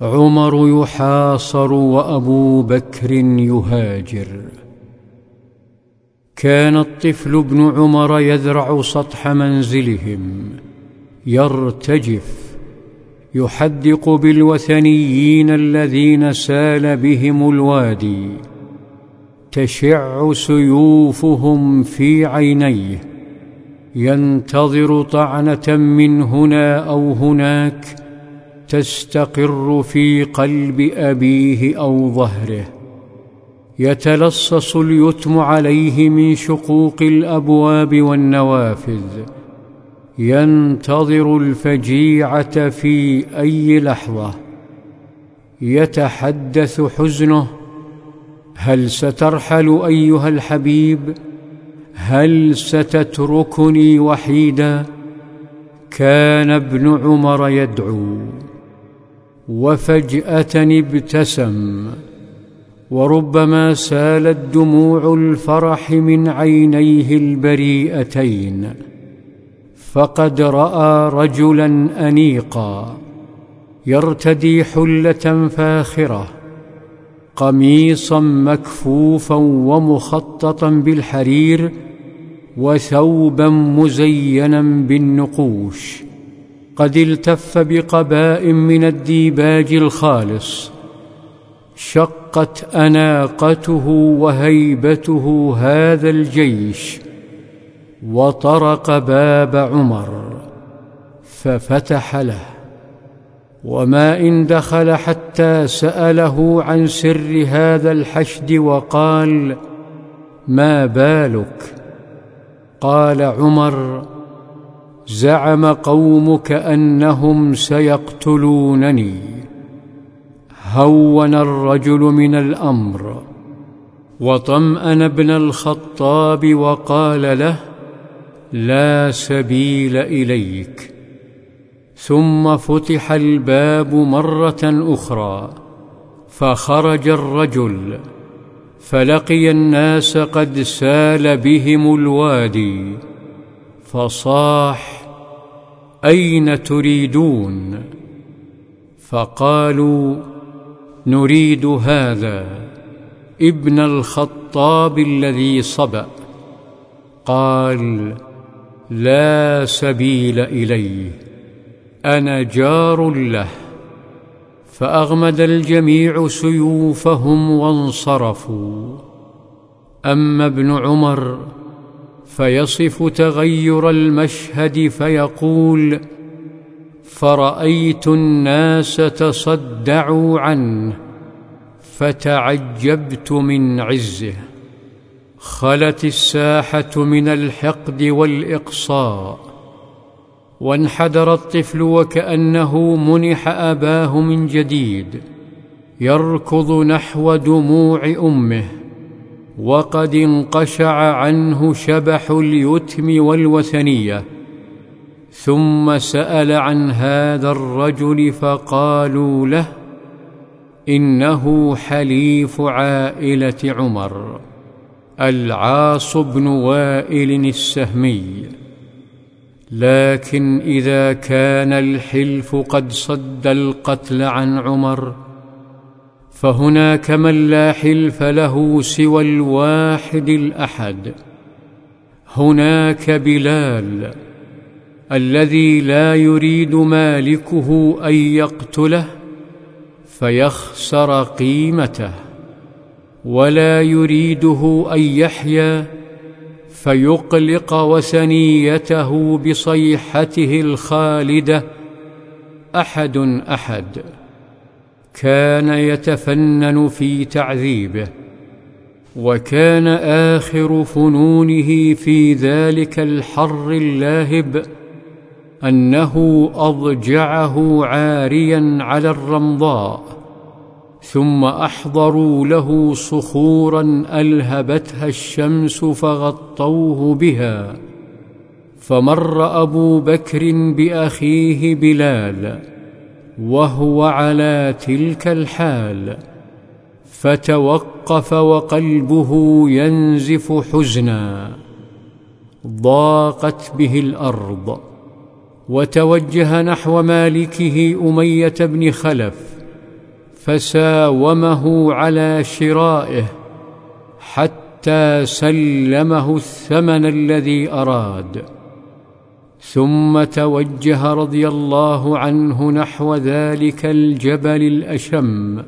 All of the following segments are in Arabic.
عمر يحاصر وأبو بكر يهاجر. كان الطفل ابن عمر يذرع سطح منزلهم يرتجف يحدق بالوثنيين الذين سال بهم الوادي تشع سيوفهم في عينيه ينتظر طعنة من هنا أو هناك تستقر في قلب أبيه أو ظهره. يتلصص اليتم عليه من شقوق الأبواب والنوافذ. ينتظر الفجيعة في أي لحظة. يتحدث حزنه. هل سترحل أيها الحبيب؟ هل ستتركني وحيدا؟ كان ابن عمر يدعو. وفجأة ابتسم وربما سالت دموع الفرح من عينيه البريئتين فقد رأى رجلا انيقا يرتدي حلة فاخرة قميصا مكفوفا ومخططا بالحرير وثوبا مزينا بالنقوش. قد التف بقباء من الديباج الخالص شقت أناقته وهيبته هذا الجيش وطرق باب عمر ففتح له وما إن دخل حتى سأله عن سر هذا الحشد وقال ما بالك؟ قال عمر زعم قومك أنهم سيقتلونني. هون الرجل من الأمر. وطمأن ابن الخطاب وقال له لا سبيل إليك. ثم فتح الباب مرة أخرى فخرج الرجل فلقي الناس قد سال بهم الوادي فصاح أين تريدون؟ فقالوا نريد هذا. ابن الخطاب الذي صبأ. قال لا سبيل إليه أنا جار له. فأغمد الجميع سيوفهم وانصرفوا. أما ابن عمر فيصف تغير المشهد فيقول فرأيت الناس تصدعوا عنه فتعجبت من عزه خلت الساحة من الحقد والإقصاء وانحدر الطفل وكأنه منح آباه من جديد يركض نحو دموع أمه. وقد انقشع عنه شبح اليتم والوثنية ثم سأل عن هذا الرجل فقالوا له إنه حليف عائلة عمر العاص بن وائل السهمي. لكن إذا كان الحلف قد صد القتل عن عمر فهناك من لا حلف له سوى الواحد الأحد. هناك بلال الذي لا يريد مالكه أن يقتله فيخسر قيمته. ولا يريده أن يحيا فيقلق وثنيته بصيحته الخالدة. أحد أحد. كان يتفنن في تعذيبه وكان آخر فنونه في ذلك الحر اللاهب أنه أضجعه عاريا على الرمضاء ثم أحضروا له صخورا ألهبتها الشمس فغطوه بها فمر أبو بكر بأخيه بلال وهو على تلك الحال فتوقف وقلبه ينزف حزنا. ضاقت به الأرض وتوجه نحو مالكه أمية بن خلف فساومه على شرائه حتى سلمه الثمن الذي أراد. ثم توجه رضي الله عنه نحو ذلك الجبل الأشم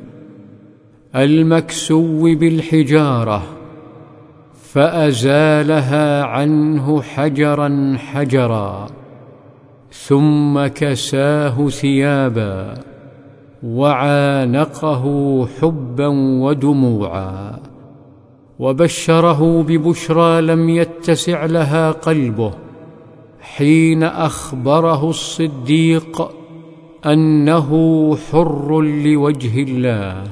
المكسو بالحجارة فأزالها عنه حجرا حجرا ثم كساه ثيابا وعانقه حبا ودموعا وبشره ببشرى لم يتسع لها قلبه. حين أخبره الصديق أنه حر لوجه الله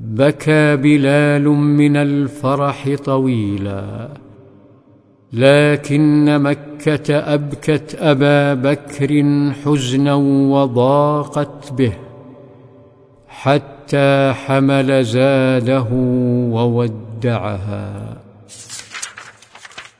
بكى بلال من الفرح طويلا لكن مكة أبكت أبا بكر حزنا وضاقت به حتى حمل زاده وودعها.